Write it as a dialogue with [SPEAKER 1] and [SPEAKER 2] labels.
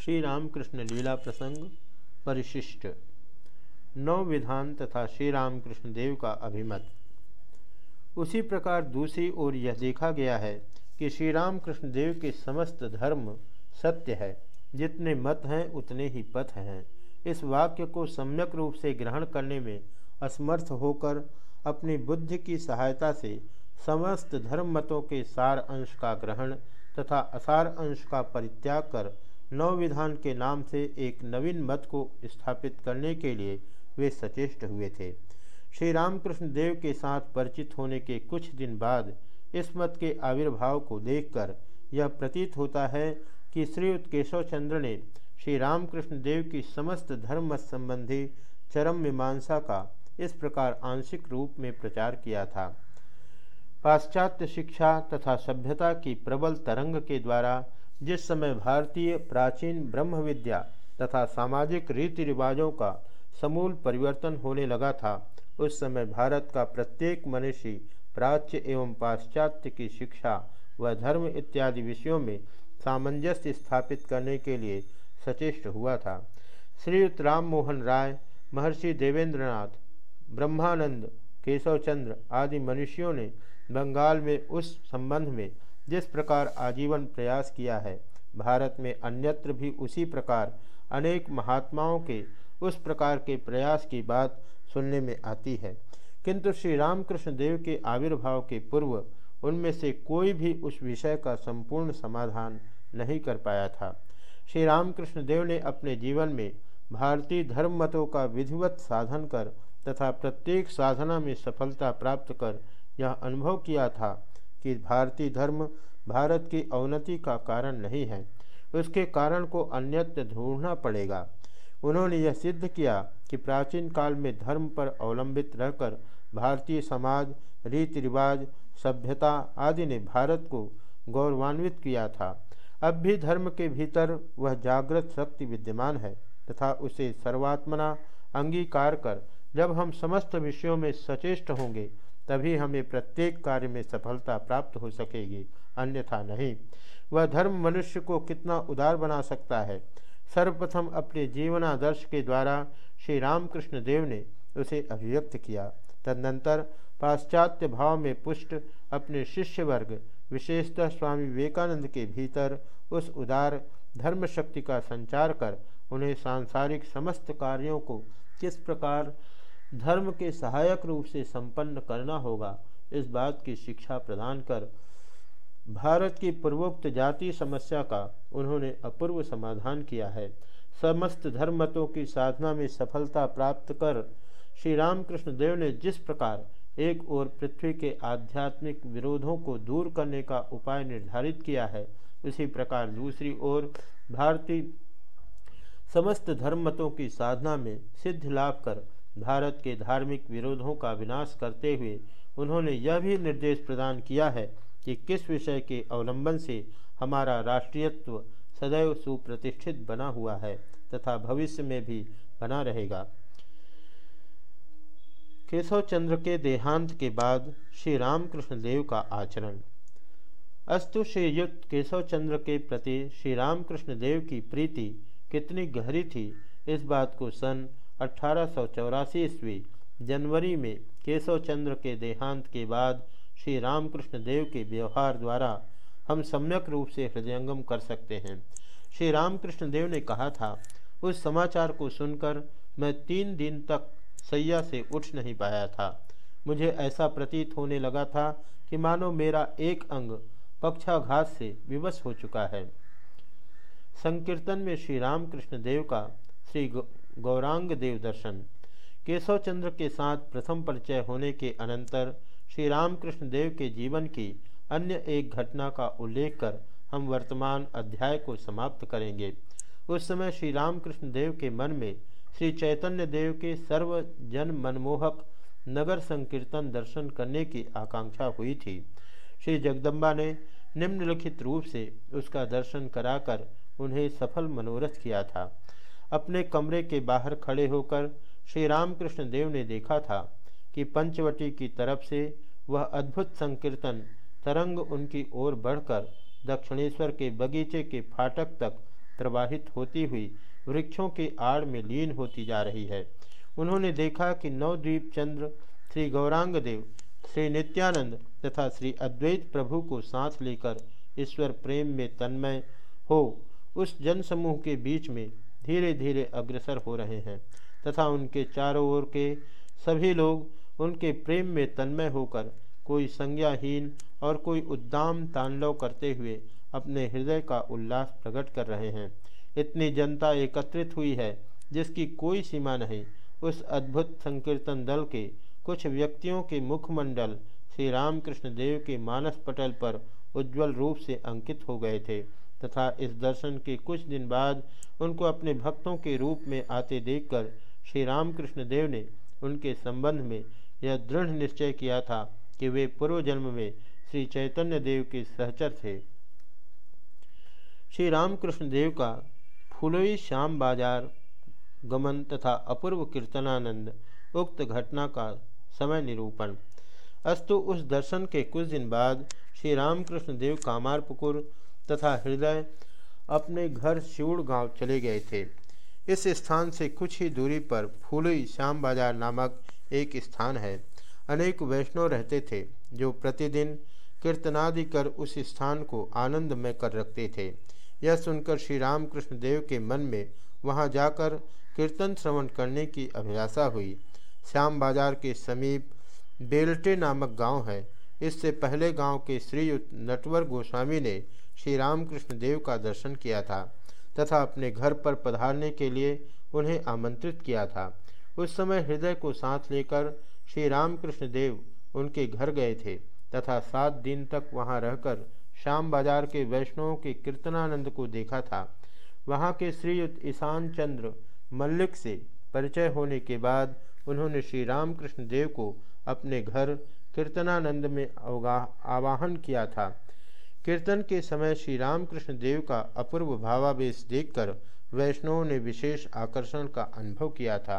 [SPEAKER 1] श्री रामकृष्ण लीला प्रसंग परिशिष्ट। नौ विधान तथा श्री रामकृष्ण देव का अभिमत। उसी प्रकार दूसरी ओर यह देखा गया है कि श्री रामकृष्ण देव के समस्त धर्म सत्य है। जितने मत हैं, उतने ही पथ हैं। इस वाक्य को सम्यक रूप से ग्रहण करने में असमर्थ होकर अपनी बुद्धि की सहायता से समस्त धर्म मतों के सार अंश का ग्रहण तथा असार अंश का परित्याग कर नव विधान के नाम से एक नवीन मत को स्थापित करने के लिए वे सचेष्ट हुए थे। श्री रामकृष्ण देव के साथ परिचित होने के कुछ दिन बाद इस मत के आविर्भाव को देखकर यह प्रतीत होता है कि श्रीयुक्त केशव चंद्र ने श्री रामकृष्ण देव की समस्त धर्म मत संबंधी चरम मीमांसा का इस प्रकार आंशिक रूप में प्रचार किया था। पाश्चात्य शिक्षा तथा सभ्यता की प्रबल तरंग के द्वारा जिस समय भारतीय प्राचीन ब्रह्म विद्या तथा सामाजिक रीति रिवाजों का समूल परिवर्तन होने लगा था, उस समय भारत का प्रत्येक मनुष्य प्राच्य एवं पाश्चात्य की शिक्षा व धर्म इत्यादि विषयों में सामंजस्य स्थापित करने के लिए सचेष्ट हुआ था। श्रीयुक्त राम मोहन राय, महर्षि देवेंद्रनाथ, ब्रह्मानंद, केशवचंद्र आदि मनुष्यों ने बंगाल में उस संबंध में जिस प्रकार आजीवन प्रयास किया है, भारत में अन्यत्र भी उसी प्रकार अनेक महात्माओं के उस प्रकार के प्रयास की बात सुनने में आती है। किंतु श्री रामकृष्ण देव के आविर्भाव के पूर्व उनमें से कोई भी उस विषय का संपूर्ण समाधान नहीं कर पाया था। श्री रामकृष्ण देव ने अपने जीवन में भारतीय धर्म मतों का विधिवत साधन कर तथा प्रत्येक साधना में सफलता प्राप्त कर यह अनुभव किया था कि भारतीय धर्म भारत की अवनति का कारण नहीं है। उसके कारण को अन्यत्र ढूंढना पड़ेगा। उन्होंने यह सिद्ध किया कि प्राचीन काल में धर्म पर अवलंबित रहकर भारतीय समाज रीति रिवाज सभ्यता आदि ने भारत को गौरवान्वित किया था। अब भी धर्म के भीतर वह जागृत शक्ति विद्यमान है तथा उसे सर्वात्मना अंगीकार कर जब हम समस्त विषयों में सचेष्ट होंगे तभी हमें प्रत्येक कार्य में सफलता प्राप्त हो सकेगी, अन्यथा नहीं। वह धर्म मनुष्य को कितना उदार बना सकता है? सर्वप्रथम अपने जीवनादर्श के द्वारा श्री रामकृष्ण देव ने उसे अभिव्यक्त किया। तदनंतर पाश्चात्य भाव में पुष्ट अपने शिष्य वर्ग विशेषतः स्वामी विवेकानंद के भीतर उस उदार धर्म शक्ति का संचार कर उन्हें सांसारिक समस्त कार्यों को किस प्रकार धर्म के सहायक रूप से संपन्न करना होगा। इस बात की शिक्षा प्रदान कर भारत की पूर्वोक्त जाति समस्या का उन्होंने अपूर्व समाधान किया है। समस्त धर्मतों की साधना में सफलता प्राप्त कर श्री रामकृष्ण देव ने जिस प्रकार एक ओर पृथ्वी के आध्यात्मिक विरोधों को दूर करने का उपाय निर्धारित किया है, उसी प्रकार दूसरी ओर भारतीय समस्त धर्मतों की साधना में सिद्ध लाभ कर भारत के धार्मिक विरोधों का विनाश करते हुए उन्होंने यह भी निर्देश प्रदान किया है कि किस विषय के अवलंबन से हमारा राष्ट्रीयत्व सदैव सुप्रतिष्ठित बना हुआ है तथा भविष्य में भी बना रहेगा। केशव चंद्र के देहांत के बाद श्री रामकृष्ण देव का आचरण। अस्तु श्रीयुक्त केशव चंद्र के प्रति श्री रामकृष्ण देव की प्रीति कितनी गहरी थी, इस बात को सन अठारह ईस्वी, जनवरी में केशव चंद्र के देहांत के बाद श्री रामकृष्ण देव के व्यवहार द्वारा हम सम्यक रूप से हृदयंगम कर सकते हैं। श्री रामकृष्ण देव ने कहा था, उस समाचार को सुनकर मैं तीन दिन तक सैया से उठ नहीं पाया था। मुझे ऐसा प्रतीत होने लगा था कि मानो मेरा एक अंग पक्षाघात से विवश हो चुका है। संकीर्तन में श्री रामकृष्ण देव का श्री गौरांग देव दर्शन। केशव चंद्र के साथ प्रथम परिचय होने के अनंतर श्री रामकृष्ण देव के जीवन की अन्य एक घटना का उल्लेख कर हम वर्तमान अध्याय को समाप्त करेंगे। उस समय श्री रामकृष्ण देव के मन में श्री चैतन्य देव के सर्व जन मनमोहक नगर संकीर्तन दर्शन करने की आकांक्षा हुई थी। श्री जगदम्बा ने निम्नलिखित रूप से उसका दर्शन कराकर उन्हें सफल मनोरथ किया था। अपने कमरे के बाहर खड़े होकर श्री रामकृष्ण देव ने देखा था कि पंचवटी की तरफ़ से वह अद्भुत संकीर्तन तरंग उनकी ओर बढ़कर दक्षिणेश्वर के बगीचे के फाटक तक प्रवाहित होती हुई वृक्षों के आड़ में लीन होती जा रही है। उन्होंने देखा कि नवद्वीप चंद्र श्री गौरांग देव श्री नित्यानंद तथा श्री अद्वैत प्रभु को सांस लेकर ईश्वर प्रेम में तन्मय हो, उस जनसमूह के बीच में धीरे धीरे अग्रसर हो रहे हैं तथा उनके चारों ओर के सभी लोग उनके प्रेम में तन्मय होकर कोई संज्ञाहीन और कोई उद्दाम तांडव करते हुए अपने हृदय का उल्लास प्रकट कर रहे हैं। इतनी जनता एकत्रित हुई है, जिसकी कोई सीमा नहीं। उस अद्भुत संकीर्तन दल के कुछ व्यक्तियों के मुखमंडल श्री रामकृष्ण देव के मानस पटल पर उज्जवल रूप से अंकित हो गए थे तथा इस दर्शन के कुछ दिन बाद उनको अपने भक्तों के रूप में आते देखकर श्री रामकृष्ण देव ने उनके संबंध में यह दृढ़ निश्चय किया था कि वे पूर्व जन्म में श्री चैतन्य देव के सहचर थे। श्री रामकृष्ण देव का फुलोई श्याम बाज़ार, गमन तथा अपूर्व कीर्तनानंद उक्त घटना का समय निरूपण। अस्तु उस दर्शन के कुछ दिन बाद श्री रामकृष्ण देव कामारपुकुर तथा हृदय अपने घर शिवड़ गाँव चले गए थे। इस स्थान से कुछ ही दूरी पर फूलई श्याम बाज़ार नामक एक स्थान है। अनेक वैष्णव रहते थे, जो प्रतिदिन कीर्तनादि कर उस स्थान को आनंद में कर रखते थे। यह सुनकर श्री रामकृष्ण देव के मन में वहाँ जाकर कीर्तन श्रवण करने की अभिलाषा हुई। श्याम बाज़ार के समीप बेल्टे नामक गाँव है इससे पहले गाँव के श्रीयुक्त नटवर गोस्वामी ने श्री रामकृष्ण देव का दर्शन किया था तथा अपने घर पर पधारने के लिए उन्हें आमंत्रित किया था। उस समय हृदय को साथ लेकर श्री रामकृष्ण देव उनके घर गए थे तथा सात दिन तक वहाँ रहकर शाम बाज़ार के वैष्णवों के कीर्तनानंद को देखा था। वहाँ के श्रीयुक्त ईशान चंद्र मल्लिक से परिचय होने के बाद उन्होंने श्री रामकृष्ण देव को अपने घर कीर्तनानंद में आवाहन किया था। कीर्तन के समय श्री रामकृष्ण देव का अपूर्व भावावेश देखकर वैष्णवों ने विशेष आकर्षण का अनुभव किया था।